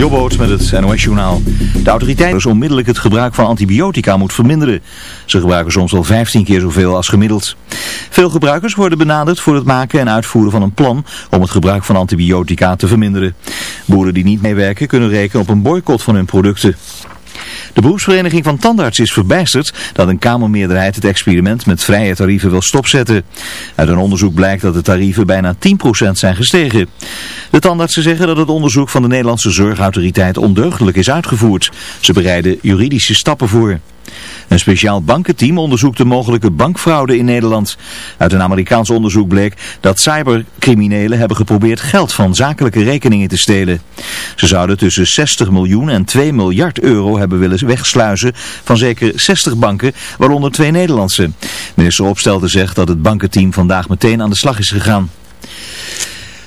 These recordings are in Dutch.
Jobboot met het NOS-journaal. De autoriteit dus onmiddellijk het gebruik van antibiotica moet verminderen. Ze gebruiken soms wel 15 keer zoveel als gemiddeld. Veel gebruikers worden benaderd voor het maken en uitvoeren van een plan om het gebruik van antibiotica te verminderen. Boeren die niet meewerken kunnen rekenen op een boycott van hun producten. De beroepsvereniging van tandarts is verbijsterd dat een kamermeerderheid het experiment met vrije tarieven wil stopzetten. Uit een onderzoek blijkt dat de tarieven bijna 10% zijn gestegen. De tandartsen zeggen dat het onderzoek van de Nederlandse Zorgautoriteit ondeugdelijk is uitgevoerd. Ze bereiden juridische stappen voor. Een speciaal bankenteam onderzoekt de mogelijke bankfraude in Nederland. Uit een Amerikaans onderzoek bleek dat cybercriminelen hebben geprobeerd geld van zakelijke rekeningen te stelen. Ze zouden tussen 60 miljoen en 2 miljard euro hebben willen wegsluizen van zeker 60 banken, waaronder twee Nederlandse. Minister Opstelten zegt dat het bankenteam vandaag meteen aan de slag is gegaan.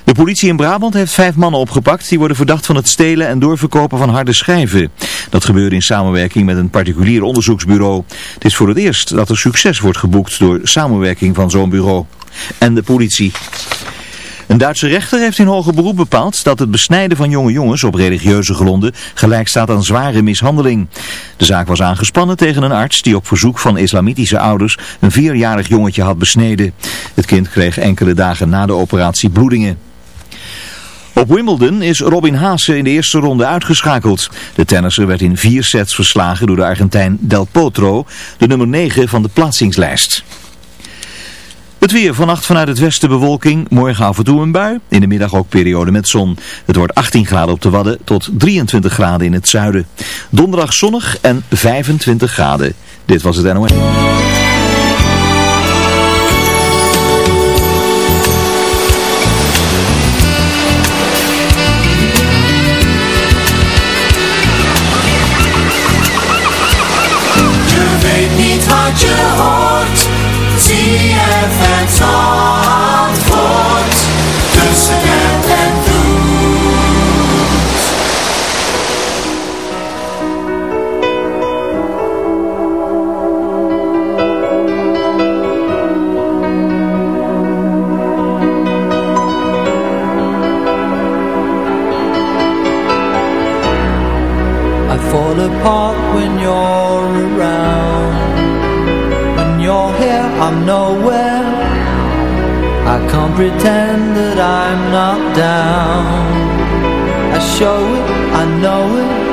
De politie in Brabant heeft vijf mannen opgepakt die worden verdacht van het stelen en doorverkopen van harde schijven. Dat gebeurde in samenwerking met een particulier onderzoeksbureau. Het is voor het eerst dat er succes wordt geboekt door samenwerking van zo'n bureau. En de politie. Een Duitse rechter heeft in hoger beroep bepaald dat het besnijden van jonge jongens op religieuze gronden gelijk staat aan zware mishandeling. De zaak was aangespannen tegen een arts die op verzoek van islamitische ouders een vierjarig jongetje had besneden. Het kind kreeg enkele dagen na de operatie bloedingen. Op Wimbledon is Robin Haase in de eerste ronde uitgeschakeld. De tennisser werd in vier sets verslagen door de Argentijn Del Potro, de nummer 9 van de plaatsingslijst. Het weer vannacht vanuit het westen bewolking, morgen af en toe een bui, in de middag ook periode met zon. Het wordt 18 graden op de Wadden tot 23 graden in het zuiden. Donderdag zonnig en 25 graden. Dit was het NOS. wat je hoort. Tussen en. I fall apart when you're around pretend that I'm not down. I show it, I know it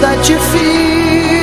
that you feel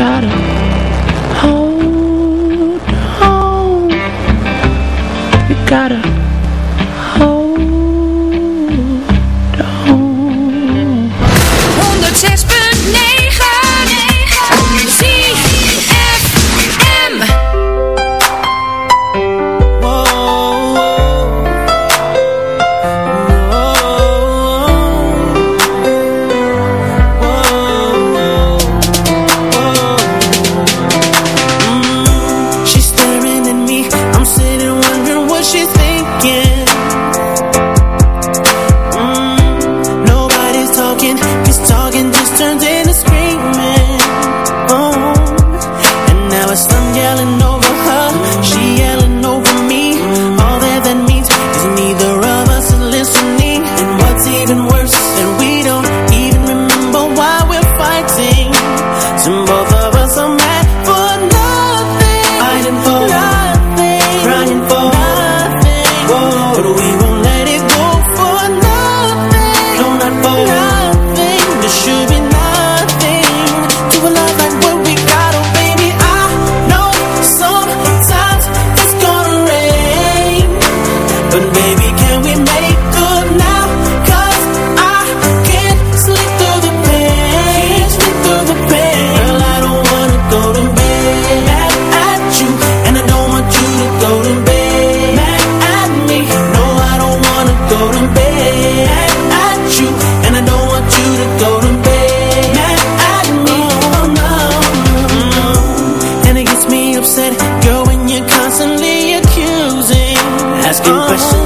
gotta hold on. You gotta impression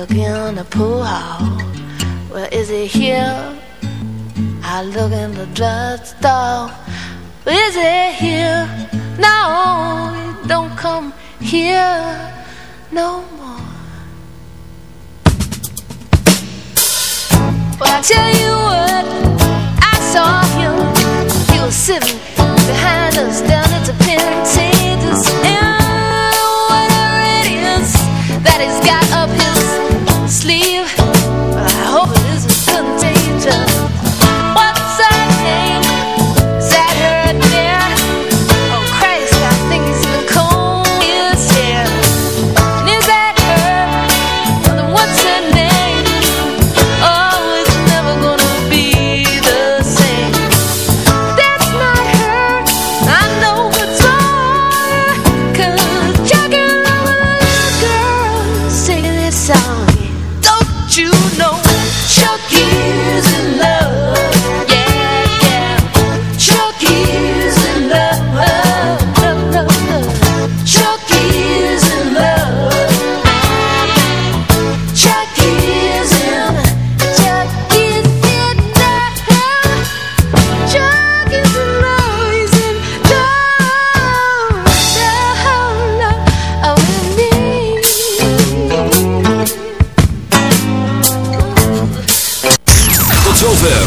look in the pool hall. Well, is it here? I look in the drugstore. Is he here? No, he don't come here no more. Well, I tell you what, I saw him. He was sitting behind us down at the Pentateuch, and whatever it is that is.